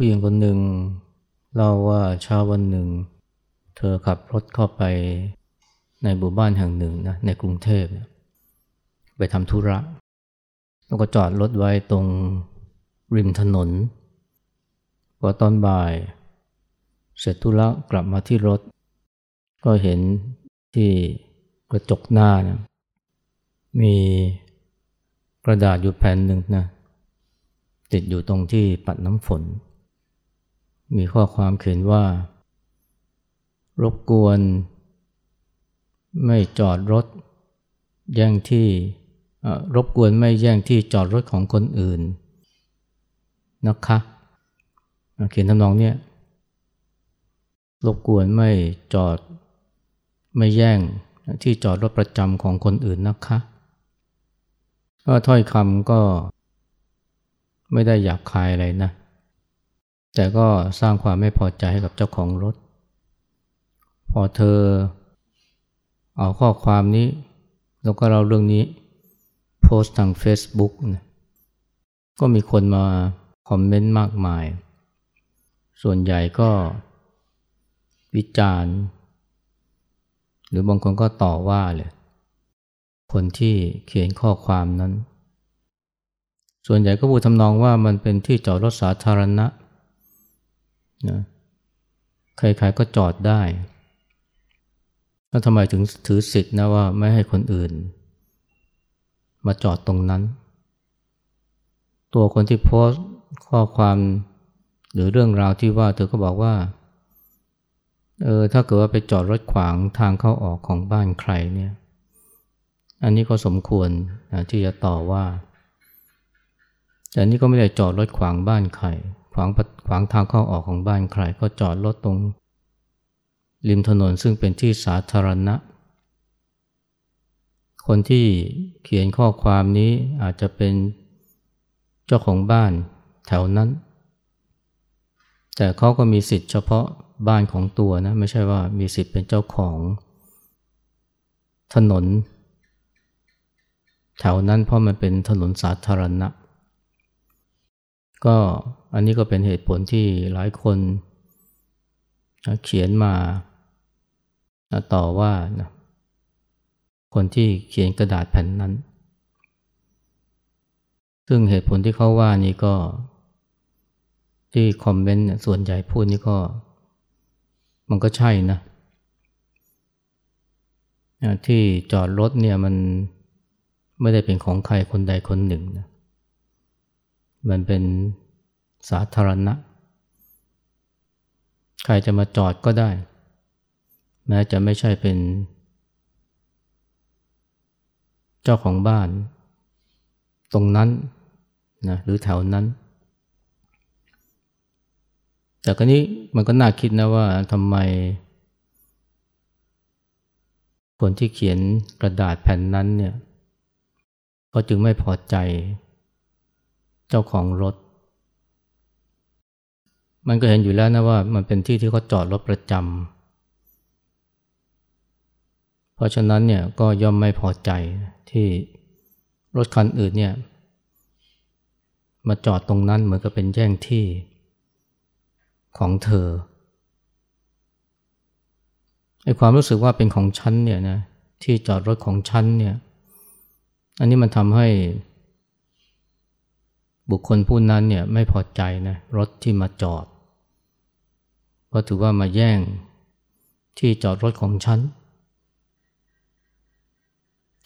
ผู้หญิงคนหนึ่งเล่าว่าเช้าวันหนึ่ง เธอขับรถเข้าไปในหมู่บ้านแห่งหนึ่งนะในกรุงเทพไปทำธุระ แล้วก็จอดรถไว้ตรงริมถนนพอตอนบ่าย เสร็จธุระกลับมาที่รถ ก็เห็นที่กระจกหน้านะมีกระดาษอยู่แผ่นหนึ่งนะติดอยู่ตรงที่ปัดน้ำฝน มีข้อความเขียนว่า รบกวน ไม่จอดรถ แย่งที่รบกวนไม่แย่งที่จอดรถของคนอื่นนะคะเขียนทำนองเนี้ยรบกวนไม่จอดไม่แย่งที่จอดรถประจำของคนอื่นนะคะก็ถ้อยคำก็ไม่ได้หยาบคายอะไรนะ แต่ก็สร้างความไม่พอใจให้กับเจ้าของรถ พอเธอ เอาข้อความนี้ แล้วก็เราเรื่องนี้ โพสต์ทาง Facebook นะก็มีคนมาคอมเมนต์มากมาย ส่วนใหญ่ก็วิจารณ์ หรือบางคนก็ต่อว่าเลยคนที่เขียนข้อความนั้น ส่วนใหญ่ก็พูดทำนองว่ามันเป็นที่จอดรถสาธารณะ นะใครๆก็จอดได้แล้วทำไมถึงถือสิทธิ์นะว่าไม่ให้คนอื่น มาจอดตรงนั้น ตัวคนที่โพสต์ข้อความหรือเรื่องราวที่ว่าเธอก็บอกว่าเออถ้าเกิดว่าไปจอดรถขวางทางเข้าออกของบ้านใครเนี่ย อันนี้ก็สมควรนะที่จะต่อว่า แต่นี่ก็ไม่ได้จอดรถขวางบ้านใคร วางขวางทางเข้าออกของบ้านใครก็จอดรถตรง ริมถนนซึ่งเป็นที่สาธารณะ คนที่เขียนข้อความนี้อาจจะเป็นเจ้าของบ้านแถวนั้น แต่เขาก็มีสิทธิ์เฉพาะบ้านของตัวนะ ไม่ใช่ว่ามีสิทธิ์เป็นเจ้าของถนน แถวนั้นเพราะมันเป็นถนนสาธารณะ ก็อันนี้ก็เป็นเหตุผลที่หลายคนเขียนมาต่อว่านะคนที่เขียนกระดาษแผ่นนั้น ซึ่งเหตุผลที่เขาว่านี่ก็ ที่คอมเมนต์ส่วนใหญ่พูดนี่ก็ มันก็ใช่นะ ที่จอดรถเนี่ยมันไม่ได้เป็นของใครคนใดคนหนึ่งนะ มันเป็นสาธารณะ ใครจะมาจอดก็ได้ แม้จะไม่ใช่เป็น เจ้าของบ้าน ตรงนั้นนะหรือแถวนั้น แต่ก็นี้มันก็น่าคิดนะว่าทำไม คนที่เขียนกระดาษแผ่นนั้นเนี่ยเขาจึงไม่พอใจ เจ้าของรถ มันก็เห็นอยู่แล้วนะว่ามันเป็นที่ที่เขาจอดรถประจำเพราะฉะนั้นเนี่ยก็ย่อมไม่พอใจที่รถคันอื่นเนี่ยมาจอดตรงนั้นเหมือนกับเป็นแย่งที่ของเธอไอความรู้สึกว่าเป็นของฉันเนี่ยนะที่จอดรถของฉันเนี่ยอันนี้มันทำให้ บุคคลผู้นั้นเนี่ยไม่พอใจนะรถที่มาจอด เพราะถือว่ามาแย่งที่จอดรถของฉัน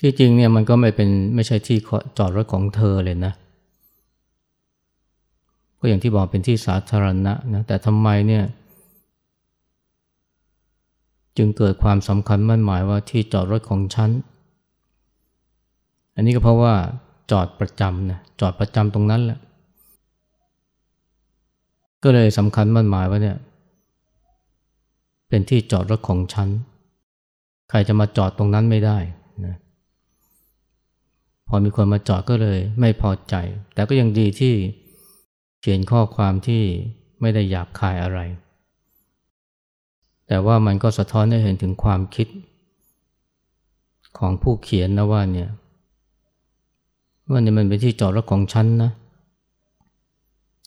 ที่จริงเนี่ยมันก็ไม่เป็นไม่ใช่ที่จอดรถของเธอเลยนะก็อย่างที่บอกเป็นที่สาธารณะนะแต่ทำไมเนี่ยจึงเกิดความสำคัญมั่นหมายว่าที่จอดรถของฉัน อันนี้ก็เพราะว่า จอดประจำนะจอดประจำตรงนั้นแหละ ก็เลยสำคัญมั่นหมายว่าเนี่ย เป็นที่จอดรถของฉัน ใครจะมาจอดตรงนั้นไม่ได้นะพอมีคนมาจอดก็เลยไม่พอใจ แต่ก็ยังดีที่เขียนข้อความที่ไม่ได้หยาบคายอะไร แต่ว่ามันก็สะท้อนให้เห็นถึงความคิดของผู้เขียนนะว่าเนี่ย ว่านี่มันเป็นที่จอดรถของฉันนะ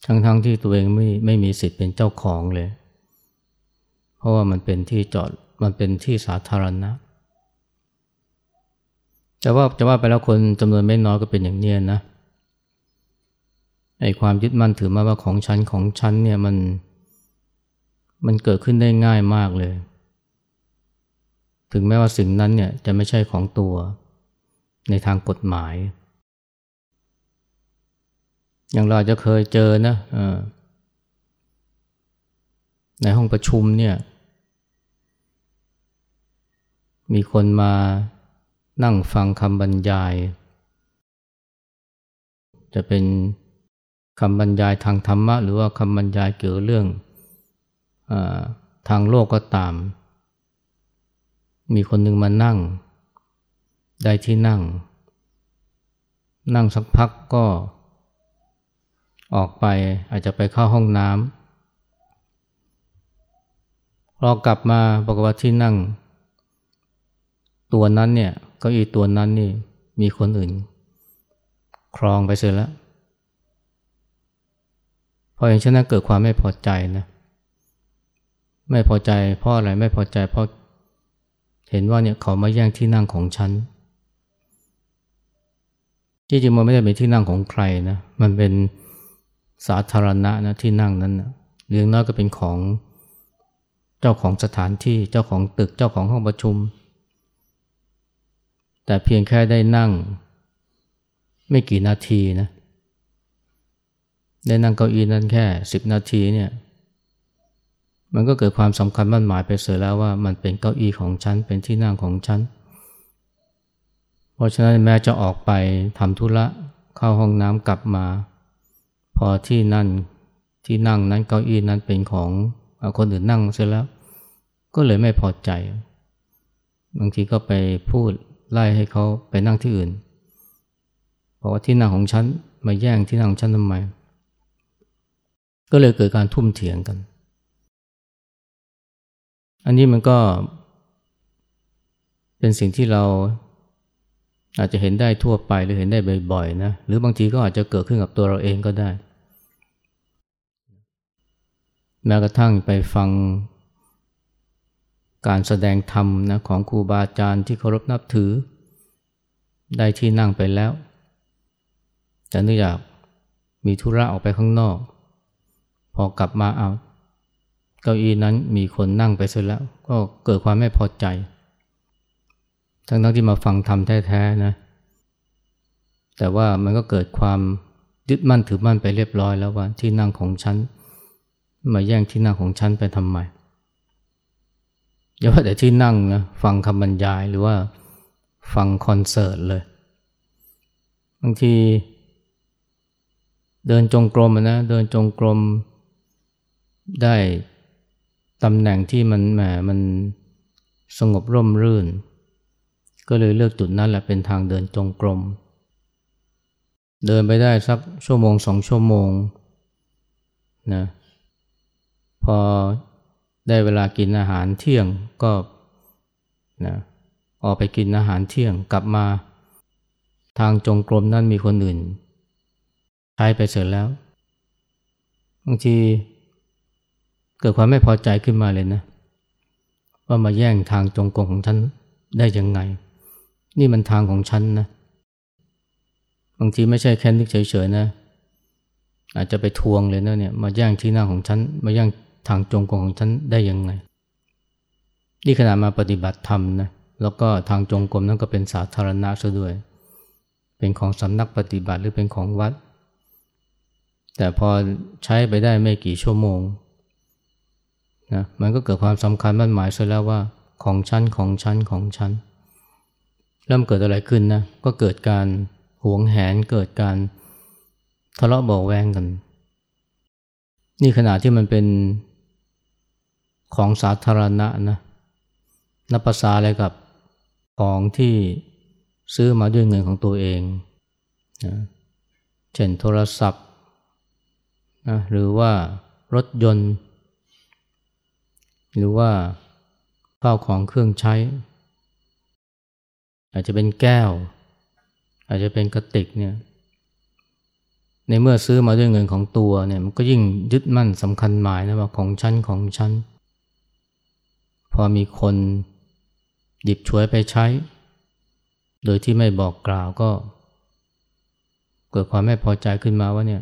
ทั้งๆทที่ตัวเองไม่ไม่มีสิทธิ์เป็นเจ้าของเลย เพราะว่ามันเป็นที่จอดมันเป็นที่สาธารณะแต่ว่าจะว่าไปแล้วคนจำนวนไม่น้อยก็เป็นอย่างนี้นะไอ้ความยึดมั่นถือมาว่าของฉันของฉันเนี่ยมันมันเกิดขึ้นได้ง่ายมากเลย ถึงแม้ว่าสิ่งนั้นเนี่ยจะไม่ใช่ของตัว ในทางกฎหมาย อย่างเราจะเคยเจอนะในห้องประชุมเนี่ย มีคนมานั่งฟังคำบรรยาย จะเป็นคำบรรยายทางธรรมะ หรือว่าคำบรรยายเกี่ยวเรื่องอทางโลกก็ตาม มีคนหนึ่งมานั่ง ได้ที่นั่ง นั่งสักพักก็ ออกไปอาจจะไปเข้าห้องน้ำพอกลับมาบอกว่าที่นั่ง ตัวนั้นเนี่ยก้าอี้ตัวนั้นนี่มีคนอื่น ครองไปเสียแล้วพออย่างเช่นนั้นเกิดความไม่พอใจนะไม่พอใจเพราะอะไรไม่พอใจเพราะเห็นว่าเนี่ยเขามาแย่งที่นั่งของฉันที่จริงมันไม่ได้เป็นที่นั่งของใครนะ มันเป็น สาธารณะนะที่นั่งนั้นนะเรื่องน้อยก็เป็นของเจ้าของสถานที่เจ้าของตึกเจ้าของห้องประชุม แต่เพียงแค่ได้นั่ง ไม่กี่นาทีนะได้นั่งเก้าอี้นั้นแค่สิบนาทีเนี่ยมันก็เกิดความสำคัญมั่นหมายไปเสียแล้วว่ามันเป็นเก้าอี้ของฉันเป็นที่นั่งของฉันเพราะฉะนั้นแม้จะออกไปทำธุระเข้าห้องน้ำกลับมา พอที่นั่นที่นั่งนั้นเก้าอี้นั้นเป็นของคนอื่นนั่งเสร็จแล้ว ก็เลยไม่พอใจ บางทีก็ไปพูดไล่ให้เขาไปนั่งที่อื่นบอกว่าที่นั่งของฉันมาแย่งที่นั่งของฉันทำไม ก็เลยเกิดการทุ่มเถียงกัน อันนี้มันก็เป็นสิ่งที่เรา อาจจะเห็นได้ทั่วไปหรือเห็นได้บ่อยๆนะหรือบางทีก็อาจจะเกิดขึ้นกับตัวเราเองก็ได้แม้กระทั่งไปฟังการแสดงธรรมนะของครูบาอาจารย์ที่เคารพนับถือ ได้ที่นั่งไปแล้ว แต่เนื่องจากมีธุระออกไปข้างนอก พอกลับมาเอา เก้าอี้นั้นมีคนนั่งไปเสร็จแล้ว ก็เกิดความไม่พอใจ ทั้งทั้งที่มาฟังธรรมแท้ๆนะ แต่ว่ามันก็เกิดความยึดมั่นถือมั่นไปเรียบร้อยแล้วว่าที่นั่งของฉันมาแย่งที่นั่งของฉันไปทำไมอย่าว่าแต่ที่นั่งนะฟังคำบรรยายหรือว่าฟังคอนเสิร์ตเลย บางทีเดินจงกรมนะเดินจงกรมได้ตำแหน่งที่มันแหมมันสงบร่มรื่น ก็เลยเลือกจุดนั้นแหละเป็นทางเดินจงกรม เดินไปได้สักชั่วโมงสองชั่วโมงนะพอได้เวลากินอาหารเที่ยงก็นะออกไปกินอาหารเที่ยงกลับมา ทางจงกรมนั่นมีคนอื่นใช้ไปเสร็จแล้วบางทีเกิดความไม่พอใจขึ้นมาเลยนะ ว่ามาแย่งทางจงกรมของฉันได้ยังไง นี่มันทางของฉันนะ บางทีไม่ใช่แค่นึกเฉยๆนะ อาจจะไปทวงเลยนะเนี่ย มาแย่งที่นั่งของฉัน มาแย่งทางจงกรมของฉันได้ยังไง นี่ขณะมาปฏิบัติธรรมนะ แล้วก็ทางจงกรมนั้นก็เป็นสาธารณะซะด้วย เป็นของสำนักปฏิบัติหรือเป็นของวัด แต่พอใช้ไปได้ไม่กี่ชั่วโมงนะมันก็เกิดความสำคัญมั่นหมายซะแล้วว่าของฉันของฉันของฉัน เริ่มเกิดอะไรขึ้นนะ ก็เกิดการหวงแหนเกิดการทะเลาะเบาแวงกัน นี่ขณะที่มันเป็นของสาธารณะนะนับภาษาอะไรกับของที่ซื้อมาด้วยเงินของตัวเองนะเช่นโทรศัพท์นะหรือว่ารถยนต์ หรือว่าข้าวของเครื่องใช้ อาจจะเป็นแก้ว อาจจะเป็นกระติกเนี่ยในเมื่อซื้อมาด้วยเงินของตัวเนี่ยมันก็ยิ่งยึดมั่นสำคัญหมายนะว่าของฉันของฉันพอมีคนหยิบฉวยไปใช้ โดยที่ไม่บอกกล่าวก็ เกิดความไม่พอใจขึ้นมาว่าเนี่ย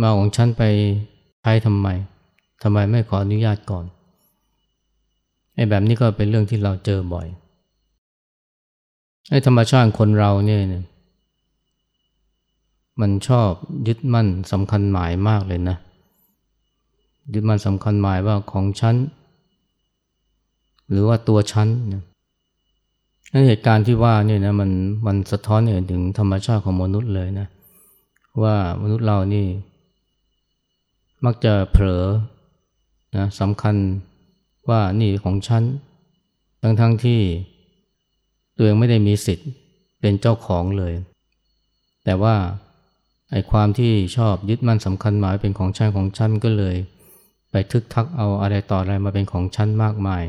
มาของฉันไปใช้ทำไมทำไมไม่ขออนุญาตก่อนไอ้แบบนี้ก็เป็นเรื่องที่เราเจอบ่อย ไอ้ธรรมชาติคนเราเนี่ยมันชอบยึดมั่นสำคัญหมายมากเลยนะ ยึดมั่นสำคัญหมายว่าของฉัน หรือว่าตัวฉันนะเหตุการณ์ที่ว่าเนี่ยนะมันมันสะท้อนเห็นถึงธรรมชาติของมนุษย์เลยนะ ว่ามนุษย์เรานี่ มักจะเผลอนะสำคัญว่านี่ของฉัน ทั้งทั้งที่ ตัวเองไม่ได้มีสิทธิ์เป็นเจ้าของเลย แต่ว่าไอ้ความที่ชอบยึดมั่นสำคัญหมายเป็นของฉันของฉันก็เลย ไปทึกทักเอาอะไรต่ออะไรมาเป็นของฉันมากมาย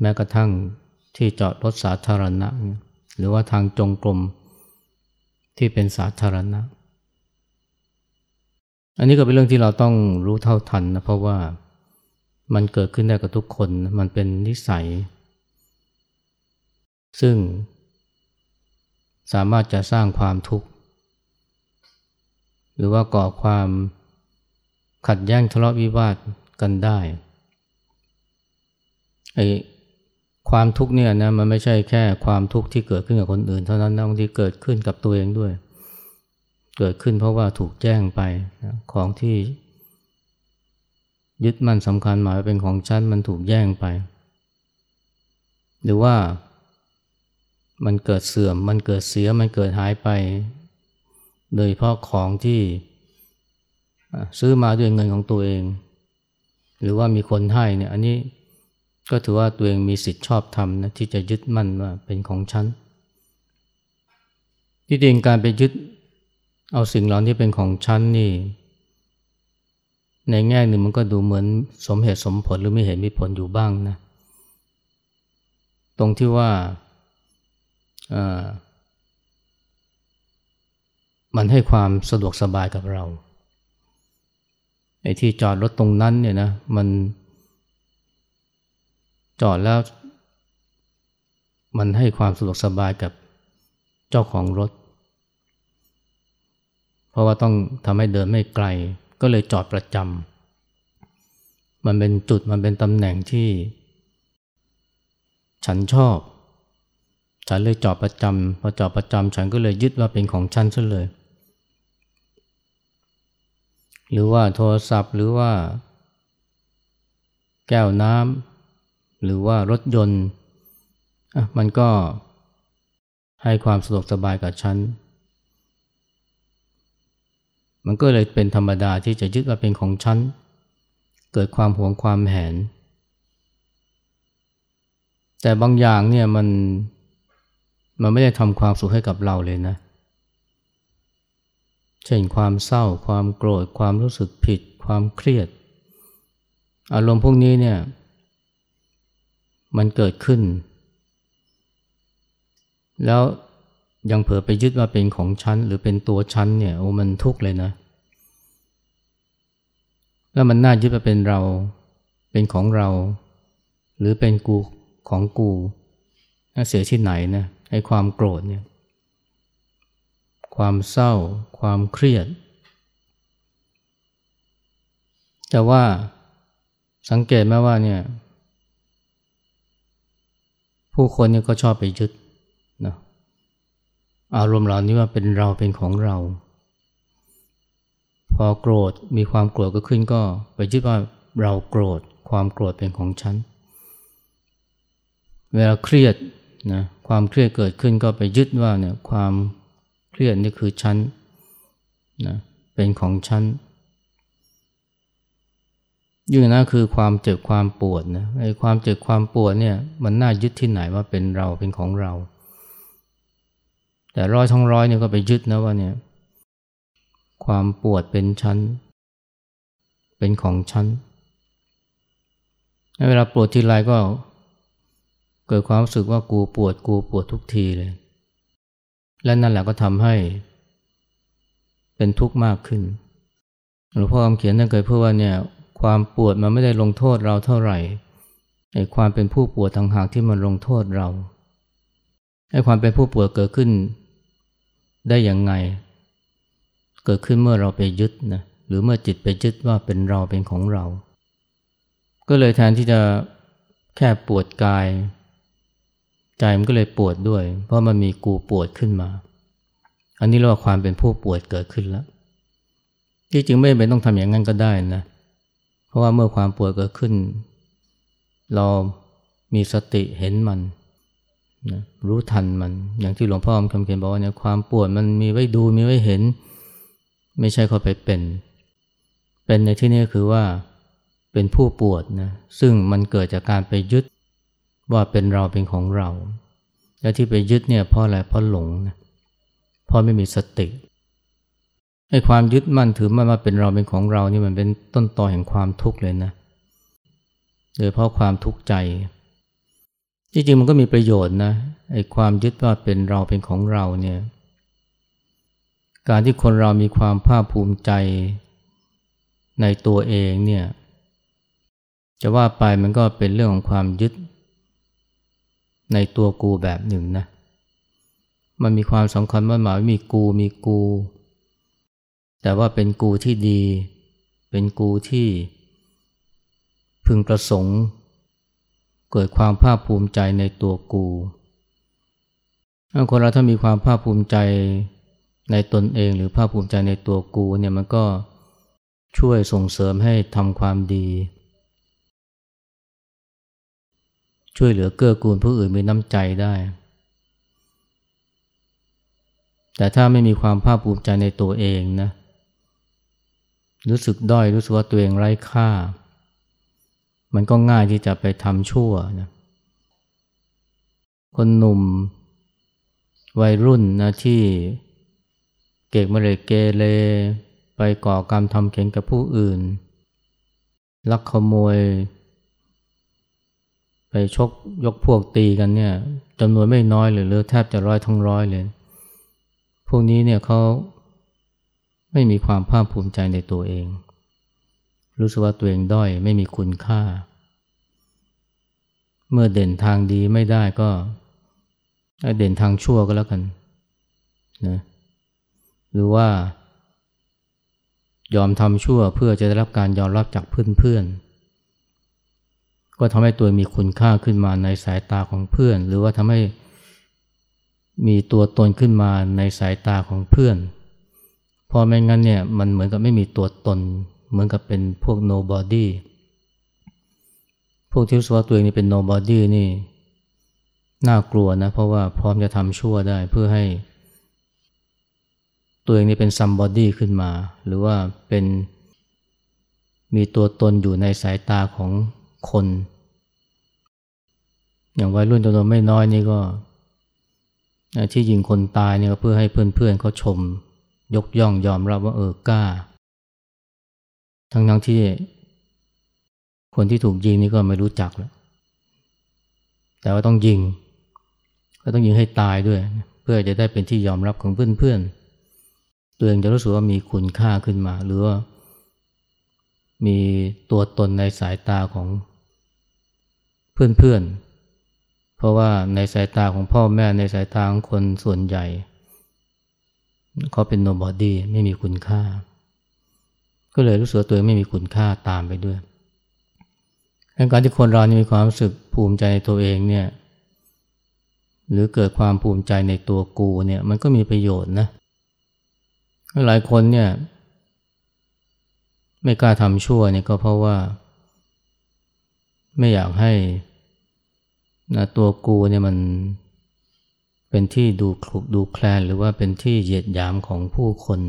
แม้กระทั่งที่จอดรถสาธารณะ หรือว่าทางจงกรมที่เป็นสาธารณะ อันนี้ก็เป็นเรื่องที่เราต้องรู้เท่าทันนะเพราะว่ามันเกิดขึ้นได้กับทุกคนมันเป็นนิสัย ซึ่ง สามารถจะสร้างความทุกข์ หรือว่าก่อความขัดแย้งทะเลาะวิวาทกันได้ไอ้ความทุกข์เนี่ยนะมันไม่ใช่แค่ความทุกข์ที่เกิดขึ้นกับคนอื่น เท่านั้นนะบางทีเกิดขึ้นกับตัวเองด้วย เกิดขึ้นเพราะว่าถูกแจ้งไปนะของที่ ยึดมั่นสำคัญหมายเป็นของฉันมันถูกแย่งไป หรือว่า มันเกิดเสื่อม มันเกิดเสีย มันเกิดหายไป โดยเพราะของที่ซื้อมาด้วยเงินของตัวเอง หรือว่ามีคนให้เนี่ย อันนี้ก็ถือว่าตัวเองมีสิทธิ์ชอบทำนะที่จะยึดมั่นว่าเป็นของฉัน ที่จริงการไปยึดเอาสิ่งเหล่านี้เป็นของฉันนี่ ในแง่หนึ่งมันก็ดูเหมือนสมเหตุสมผลหรือไม่เห็นมีผลอยู่บ้างนะ ตรงที่ว่า มันให้ความสะดวกสบายกับเราไอ้ที่จอดรถตรงนั้นเนี่ยนะมันจอดแล้ว มันให้ความสะดวกสบายกับเจ้าของรถ เพราะว่าต้องทำให้เดินไม่ไกล ก็เลยจอดประจำมันเป็นจุดมันเป็นตำแหน่งที่ ฉันชอบ ฉันเลยจอดประจำพอจอดประจำฉันก็เลยยึดว่าเป็นของฉันซะเลย หรือว่าโทรศัพท์หรือว่า แก้วน้ำหรือว่ารถยนต์มันก็ให้ความสะดวกสบายกับฉัน มันก็เลยเป็นธรรมดาที่จะยึดว่าเป็นของฉัน เกิดความหวงความแหน แต่บางอย่างเนี่ยมัน มันไม่ได้ทำความสุขให้กับเราเลยนะ เช่นความเศร้า ความโกรธ ความรู้สึกผิด ความเครียด อารมณ์พวกนี้เนี่ย มันเกิดขึ้น แล้วยังเผลอไปยึดว่าเป็นของฉันหรือเป็นตัวฉันเนี่ยโอ้มันทุกข์เลยนะ แล้วมันน่ายึดว่าเป็นเรา เป็นของเรา หรือเป็นกูของกูน่าเสียที่ไหนนะ ไอ้ความโกรธเนี่ย ความเศร้า ความเครียด แต่ว่าสังเกตไหมว่าเนี่ย ผู้คนเนี่ยก็ชอบไปยึดนะอารมณ์เหล่านี้ว่าเป็นเราเป็นของเรา พอโกรธมีความโกรธก็ขึ้นก็ไปยึดว่าเราโกรธความโกรธเป็นของฉัน เวลาเครียด นะความเครียดเกิดขึ้นก็ไปยึดว่าเนี่ยความเครียดนี่คือฉันนะเป็นของฉันยิ่งนะคือความเจ็บความปวดนะไอ้ความเจ็บความปวดเนี่ยมันน่ายึดที่ไหนว่าเป็นเราเป็นของเรา แต่ร้อยท้องร้อยเนี่ยก็ไปยึดนะว่าเนี่ยความปวดเป็นชั้นเป็นของชั้นเวลาปวดทีไรก็ เกิดความรู้สึกว่ากูปวดกูปวดทุกทีเลย และนั่นแหละก็ทำให้ เป็นทุกข์มากขึ้นหลวงพ่อคำเขียนท่านเคยพูดว่าเนี่ยความปวดมันไม่ได้ลงโทษเราเท่าไหร่ไอ้ความเป็นผู้ปวดต่างหากที่มันลงโทษเราไอ้ความเป็นผู้ปวดเกิดขึ้น ได้อย่างไง เกิดขึ้นเมื่อเราไปยึดนะหรือเมื่อจิตไปยึดว่าเป็นเราเป็นของเรา ก็เลยแทนที่จะแค่ปวดกาย ใจมันก็เลยปวดด้วย เพราะมันมีกูปวดขึ้นมา อันนี้เรียกว่าความเป็นผู้ปวดเกิดขึ้นแล้วที่จริงไม่เป็นต้องทำอย่างนั้นก็ได้นะ เพราะว่าเมื่อความปวดเกิดขึ้น เรามีสติเห็นมันนะรู้ทันมัน อย่างที่หลวงพ่อคำเขียนบอกว่าเนี่ยความปวดมันมีไว้ดูมีไว้เห็น ไม่ใช่เขาไปเป็น เป็นในที่นี้คือว่าเป็นผู้ปวดนะซึ่งมันเกิดจากการไปยึด ว่าเป็นเราเป็นของเรา และที่ไปยึดเนี่ยเพราะอะไรเพราะหลงนะเพราะไม่มีสติไอ้ความยึดมั่นถือมั่นว่าเป็นเราเป็นของเรานี่มันเป็นต้นตอแห่งความทุกข์เลยนะโดยเพราะความทุกข์ใจจริงๆมันก็มีประโยชน์นะไอ้ความยึดว่าเป็นเราเป็นของเราเนี่ยการที่คนเรามีความภาคภูมิใจในตัวเองเนี่ยจะว่าไปมันก็เป็นเรื่องของความยึด ในตัวกูแบบหนึ่งนะ มันมีความสำคัญว่าหมายมีกูมีกู แต่ว่าเป็นกูที่ดี เป็นกูที่ พึงประสงค์ เกิดความภาคภูมิใจในตัวกูถ้าคนเราถ้ามีความภาคภูมิใจในตนเองหรือภาคภูมิใจในตัวกูเนี่ยมันก็ช่วยส่งเสริมให้ทำความดี ช่วยเหลือเกื้อกูลผู้อื่นมีน้ำใจได้ แต่ถ้าไม่มีความภาคภูมิใจในตัวเองนะ รู้สึกด้อยรู้สึกว่าตัวเองไร้ค่า มันก็ง่ายที่จะไปทำชั่วนะ คนหนุ่ม วัยรุ่นนะที่เกกมเรเกเรไปก่อกรรมทำเข็งกับผู้อื่น ลักขโมย ไปชกยกพวกตีกันเนี่ยจำนวนไม่น้อยเลยหรือแทบจะร้อยทั้งร้อยเลย พวกนี้เนี่ยเขาไม่มีความภาคภูมิใจในตัวเอง รู้สึกว่าตัวเองด้อยไม่มีคุณค่า เมื่อเด่นทางดีไม่ได้ก็เด่นทางชั่วก็แล้วกันนะหรือว่ายอมทำชั่วเพื่อจะได้รับการยอมรับจากเพื่อนๆ ก็ทำให้ตัวมีคุณค่าขึ้นมาในสายตาของเพื่อน หรือว่าทำให้มีตัวตนขึ้นมาในสายตาของเพื่อน พอไม่งั้นเนี่ยมันเหมือนกับไม่มีตัวตน เหมือนกับเป็นพวก nobody พวกที่รู้สึกว่าตัวเองนี่เป็น nobody นี่น่ากลัวนะ เพราะว่าพร้อมจะทำชั่วได้เพื่อให้ ตัวเองนี่เป็น somebody ขึ้นมา หรือว่าเป็นมีตัวตนอยู่ในสายตาของคน อย่างวัยรุ่นจำนวนไม่น้อยนี่ก็ที่ยิงคนตายเนี่ยเพื่อให้เพื่อนๆเขาชม ยกย่องยอมรับว่าเออกล้า ทั้งทั้งที่ คนที่ถูกยิงนี่ก็ไม่รู้จักแล้ว แต่ว่าต้องยิง ก็ต้องยิงให้ตายด้วย เพื่อจะได้เป็นที่ยอมรับของเพื่อนๆตัวเองจะรู้สึกว่ามีคุณค่าขึ้นมา หรือว่ามีตัวตนในสายตาของเพื่อนๆ เพราะว่าในสายตาของพ่อแม่ในสายตาของคนส่วนใหญ่เขาเป็นโนบอดี้ไม่มีคุณค่า ก็เลยรู้สึกตัวเองไม่มีคุณค่าตามไปด้วยการที่คนเรานี่มีความรู้สึกภูมิใจในตัวเองเนี่ยหรือเกิดความภูมิใจในตัวกูเนี่ยมันก็มีประโยชน์นะหลายคนเนี่ยไม่กล้าทำชั่วเนี่ยก็เพราะว่า ไม่อยากให้ นะตัวกูเนี่ยมันเป็นที่ดูคลุกดูแคลนหรือว่าเป็นที่เหยียดหยามของผู้คน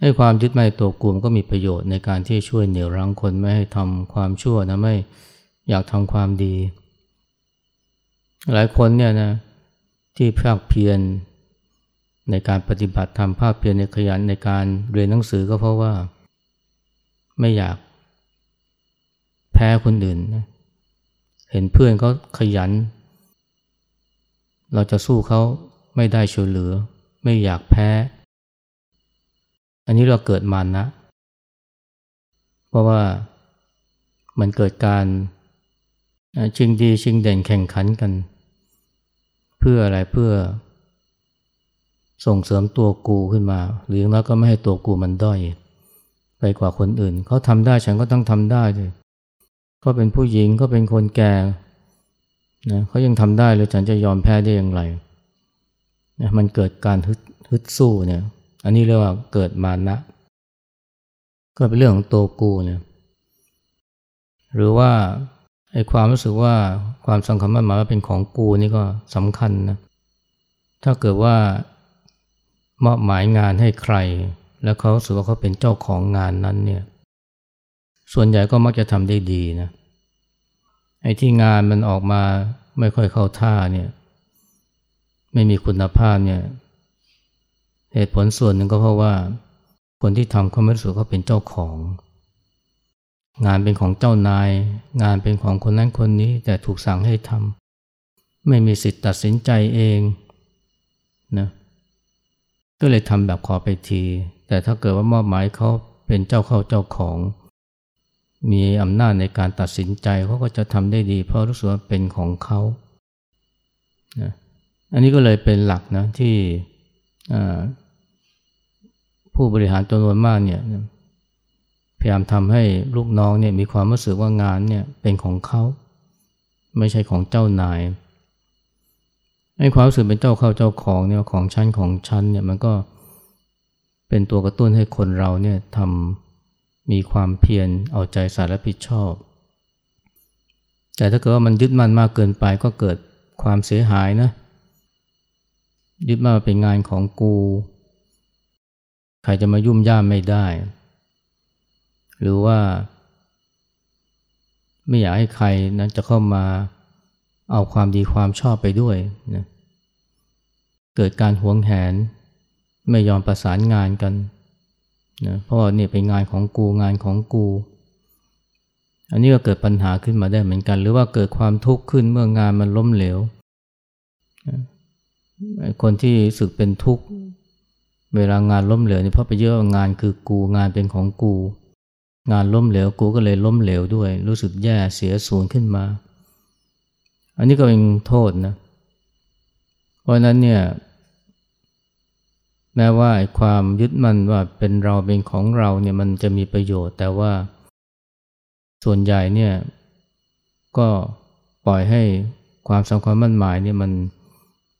ให้ความยึดมั่นตัวกลุ่มก็มีประโยชน์ในการที่ช่วยเหนี่ยวรั้งคนไม่ให้ทำความชั่วนะไม่อยากทำความดี หลายคนเนี่ยนะที่ภาคเพียรในการปฏิบัติทำภาคเพียรในขยันในการเรียนหนังสือก็เพราะว่า ไม่อยากแพ้คนอื่นนะ เห็นเพื่อนเขาขยัน เราจะสู้เขาไม่ได้ช่วยเหลือ ไม่อยากแพ้ อันนี้เราเกิดมานะ เพราะว่ามันเกิดการชิงดีชิงเด่นแข่งขันกัน เพื่ออะไรเพื่อ ส่งเสริมตัวกูขึ้นมา หรืออย่างน้อยก็ไม่ให้ตัวกูมันด้อยไปกว่าคนอื่น เขาทำได้ฉันก็ต้องทำได้เลย ก็เป็นผู้หญิงก็เป็นคนแก่นะเขายังทำได้เลยฉันจะยอมแพ้ได้อย่างไรนะมันเกิดการฮึดฮึดสู้เนี่ย อันนี้เรียกว่าเกิดมานะ ก็เป็นเรื่องของตัวกูเนี่ย หรือว่าไอ้ความรู้สึกว่าความสำคัญมั่นหมายว่าเป็นของกูนี่ก็สำคัญนะ ถ้าเกิดว่ามอบหมายงานให้ใคร แล้วเขาสึกว่าเขาเป็นเจ้าของงานนั้นเนี่ย ส่วนใหญ่ก็มักจะทำได้ดีนะไอ้ที่งานมันออกมาไม่ค่อยเข้าท่าเนี่ยไม่มีคุณภาพเนี่ยเหตุผลส่วนหนึ่งก็เพราะว่า คนที่ทำเขาไม่รู้สึกเขาเป็นเจ้าของ งานเป็นของเจ้านาย งานเป็นของคนนั้นคนนี้ แต่ถูกสั่งให้ทำไม่มีสิทธิ์ตัดสินใจเองนะก็เลยทำแบบขอไปที แต่ถ้าเกิดว่ามอบหมายเขาเป็นเจ้าเข้าเจ้าของ มีอำนาจในการตัดสินใจเขาก็จะทำได้ดี เพราะรู้สึกว่าเป็นของเขานะอันนี้ก็เลยเป็นหลักนะที่ผู้บริหารจำนวนมากเนี่ยพยายามทำให้ลูกน้องเนี่ยมีความรู้สึกว่างานเนี่ยเป็นของเขา ไม่ใช่ของเจ้านายไอ้ความรู้สึกเป็นเจ้าเข้าเจ้าของเนี่ยของชั้นของชั้นเนี่ยมันก็เป็นตัวกระตุ้นให้คนเราเนี่ยทำ มีความเพียรเอาใจใส่และผิดชอบ แต่ถ้าเกิดว่ามันยึดมั่นมากเกินไปก็เกิดความเสียหายนะ ยึดมาเป็นงานของกู ใครจะมายุ่มย่ามไม่ได้ หรือว่า ไม่อยากให้ใครนั้นจะเข้ามาเอาความดีความชอบไปด้วยนะเกิดการหวงแหน ไม่ยอมประสานงานกัน นะเพราะว่านี่เป็นงานของกูงานของกู อันนี้ก็เกิดปัญหาขึ้นมาได้เหมือนกัน หรือว่าเกิดความทุกข์ขึ้นเมื่องานมันล้มเหลวคนที่สึกเป็นทุกข์เวลางานล้มเหลวนี่เพราะไปเยอะงานคือกูงานเป็นของกู งานล้มเหลวกูก็เลยล้มเหลวด้วย รู้สึกแย่เสียสูญขึ้นมา อันนี้ก็เป็นโทษนะเพราะนั้นเนี่ย แม้ว่าความยึดมั่นว่าเป็นเราเป็นของเราเนี่ยมันจะมีประโยชน์ แต่ว่า ส่วนใหญ่เนี่ย ก็ปล่อยให้ความสำคัญมั่นหมายเนี่ยมัน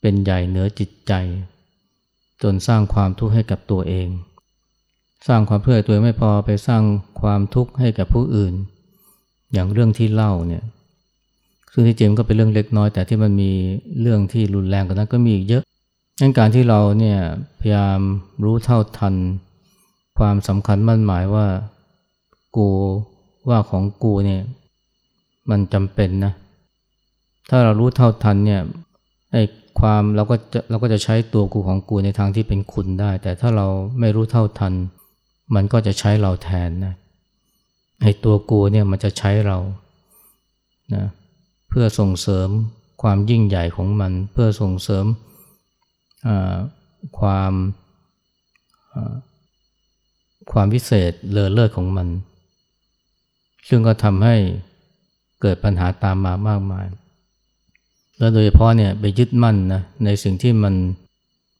เป็นใหญ่เหนือจิตใจ จนสร้างความทุกข์ให้กับตัวเอง สร้างความเพื่อตัวไม่พอไปสร้างความทุกข์ให้กับผู้อื่น อย่างเรื่องที่เล่าเนี่ยซึ่งที่จริงก็เป็นเรื่องเล็กน้อย แต่ที่มันมีเรื่องที่รุนแรงกว่านั้นก็มีอีกเยอะ งั้นการที่เราเนี่ยพยายามรู้เท่าทัน ความสำคัญมั่นหมายว่า กูว่าของกูเนี่ยมันจำเป็นนะ ถ้าเรารู้เท่าทันเนี่ยไอ้ความเราก็จะเราก็จะใช้ตัวกูของกูในทางที่เป็นคุณได้ แต่ถ้าเราไม่รู้เท่าทัน มันก็จะใช้เราแทนนะไอ้ตัวกูเนี่ยมันจะใช้เรานะเพื่อส่งเสริมความยิ่งใหญ่ของมัน เพื่อส่งเสริม ความความพิเศษเลอเลิศของมัน ซึ่งก็ทำให้เกิดปัญหาตามมามากมาย แล้วโดยเฉพาะเนี่ยไปยึดมั่นนะในสิ่งที่มัน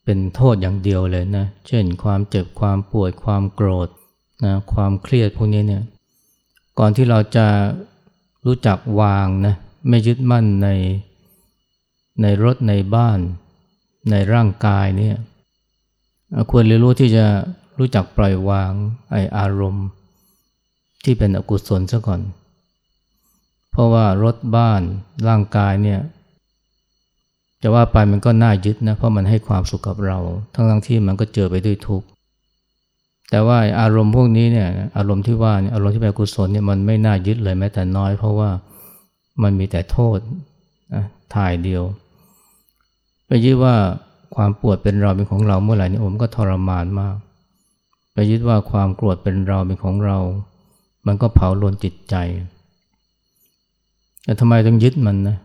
เป็นโทษอย่างเดียวเลยนะ เช่นความเจ็บความปวดความโกรธนะความเครียดพวกนี้เนี่ย ก่อนที่เราจะรู้จักวางนะไม่ยึดมั่นในในรถในบ้าน ในร่างกายเนี่ยควรเรียนรู้ที่จะรู้จักปล่อยวางไออารมณ์ ที่เป็นอกุศลซะก่อน เพราะว่ารถบ้านร่างกายเนี่ยจะว่าไปมันก็น่ายึดนะเพราะมันให้ความสุขกับเรา ทั้งทั้งที่มันก็เจอไปด้วยทุกข์แต่ว่าอารมณ์พวกนี้เนี่ยอารมณ์ที่ว่าอารมณ์ที่เป็นอกุศลเนี่ยมันไม่น่ายึดเลยแม้แต่น้อย เพราะว่ามันมีแต่โทษนะถ่ายเดียว ไปยึดว่าความปวดเป็นเราเป็นของเราเมื่อไหร่นี่ผมก็ทรมานมาก ไปยึดว่าความโกรธเป็นเราเป็นของเรา มันก็เผาลนจิตใจแต่ทำไมต้องยึดมันนะ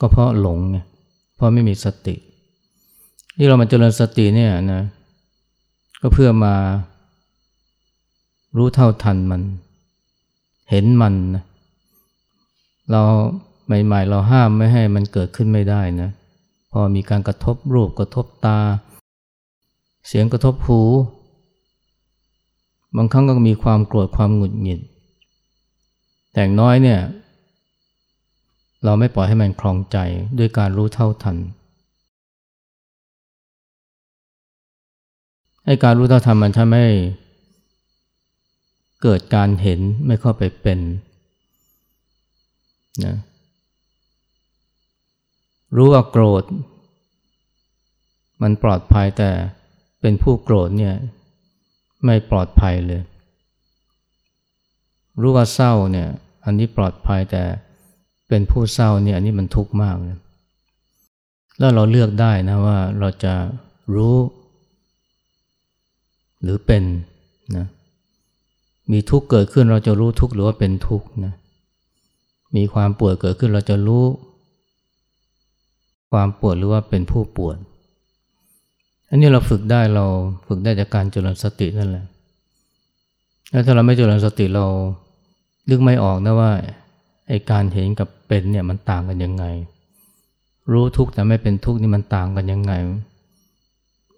ก็เพราะหลงไงเพราะไม่มีสติ ที่เรามาเจริญสติเนี่ยนะ ก็เพื่อมารู้เท่าทันมัน เห็นมันนะเราใหม่ๆ เราห้ามไม่ให้มันเกิดขึ้นไม่ได้นะ พอมีการกระทบรูปกระทบตา เสียงกระทบหู บางครั้งก็มีความโกรธความหงุดหงิด แต่น้อยเนี่ย เราไม่ปล่อยให้มันคลองใจด้วยการรู้เท่าทันให้การรู้เท่าทันมันทำให้เกิดการเห็นไม่เข้าไปเป็นนะ รู้ว่าโกรธ มันปลอดภัยแต่เป็นผู้โกรธเนี่ยไม่ปลอดภัยเลย รู้ว่าเศร้าเนี่ย อันนี้ปลอดภัยแต่เป็นผู้เศร้าเนี่ยอันนี้มันทุกข์มากเลยแล้วเราเลือกได้นะว่าเราจะรู้ หรือเป็นนะมีทุกข์เกิดขึ้นเราจะรู้ทุกข์หรือว่าเป็นทุกข์นะมีความปวดเกิดขึ้นเราจะรู้ ความปวดหรือว่าเป็นผู้ปวด อันนี้เราฝึกได้เราฝึกได้จากการเจริญสตินั่นแหละ แล้วถ้าเราไม่เจริญสติเราดึกไม่ออกนะว่าไอการเห็นกับเป็นเนี่ยมันต่างกันยังไง รู้ทุกข์แต่ไม่เป็นทุกข์นี่มันต่างกันยังไง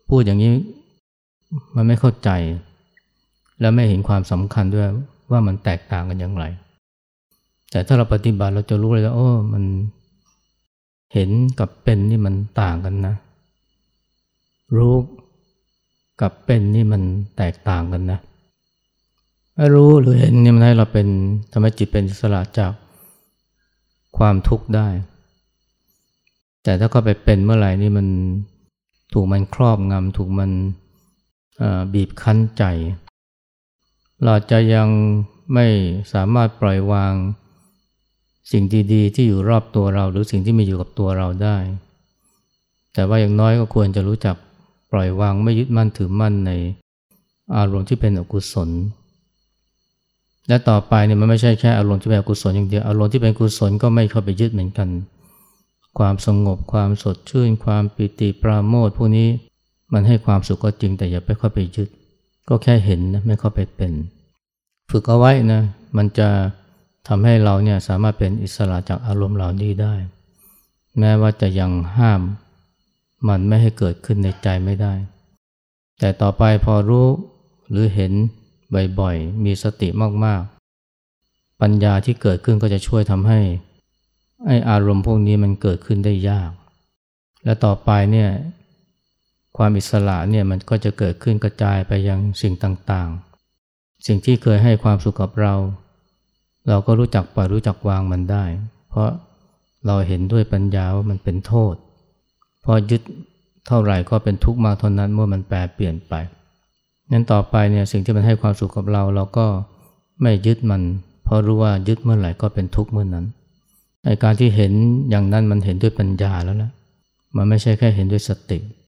พูดอย่างนี้มันไม่เข้าใจ และไม่เห็นความสำคัญด้วยว่ามันแตกต่างกันอย่างไร แต่ถ้าเราปฏิบัติเราจะรู้เลยว่าโอ้มัน เห็นกับเป็นนี่มันต่างกันนะ รู้กับเป็นนี่มันแตกต่างกันนะ รู้หรือเห็นนี่มันให้เราเป็นทำให้จิตเป็นสระจากความทุกข์ได้ แต่ถ้าเข้าไปเป็นเมื่อไหร่นี่มันถูกมันครอบงำถูกมันบีบคั้นใจ เราจะยังไม่สามารถปล่อยวาง สิ่งดีๆ ที่อยู่รอบตัวเรา หรือสิ่งที่มีอยู่กับตัวเราได้ แต่ว่าอย่างน้อยก็ควรจะรู้จักปล่อยวางไม่ยึดมั่นถือมั่นในอารมณ์ที่เป็นอกุศล และต่อไปเนี่ยมันไม่ใช่แค่อารมณ์ที่เป็นอกุศลอย่างเดียวอารมณ์ที่เป็นกุศลก็ไม่เข้าไปยึดเหมือนกัน ความสงบความสดชื่น ความปิติปราโมทพวกนี้มันให้ความสุขก็จริงแต่อย่าไปเข้าไปยึด ก็แค่เห็นนะไม่เข้าไปเป็น ฝึกเอาไว้นะมันจะ ทำให้เราเนี่ยสามารถเป็นอิสระจากอารมณ์เหล่านี้ได้ แม้ว่าจะยังห้ามมันไม่ให้เกิดขึ้นในใจไม่ได้ แต่ต่อไปพอรู้หรือเห็นบ่อยๆ มีสติมากๆ ปัญญาที่เกิดขึ้นก็จะช่วยทำให้ไออารมณ์พวกนี้มันเกิดขึ้นได้ยาก และต่อไปเนี่ยความอิสระเนี่ยมันก็จะเกิดขึ้นกระจายไปยังสิ่งต่างๆ สิ่งที่เคยให้ความสุขกับเรา เราก็รู้จักปล่อยรู้จักวางมันได้ เพราะเราเห็นด้วยปัญญาว่ามันเป็นโทษ พอยึดเท่าไหร่ก็เป็นทุกข์มากเท่านั้นเมื่อมันแปรเปลี่ยนไปนั้นต่อไปเนี่ยสิ่งที่มันให้ความสุขกับเรา เราก็ไม่ยึดมัน เพราะรู้ว่ายึดเมื่อไหร่ก็เป็นทุกข์เมื่อนนั้นในการที่เห็นอย่างนั้นมันเห็นด้วยปัญญาแล้วนะมันไม่ใช่แค่เห็นด้วยสติ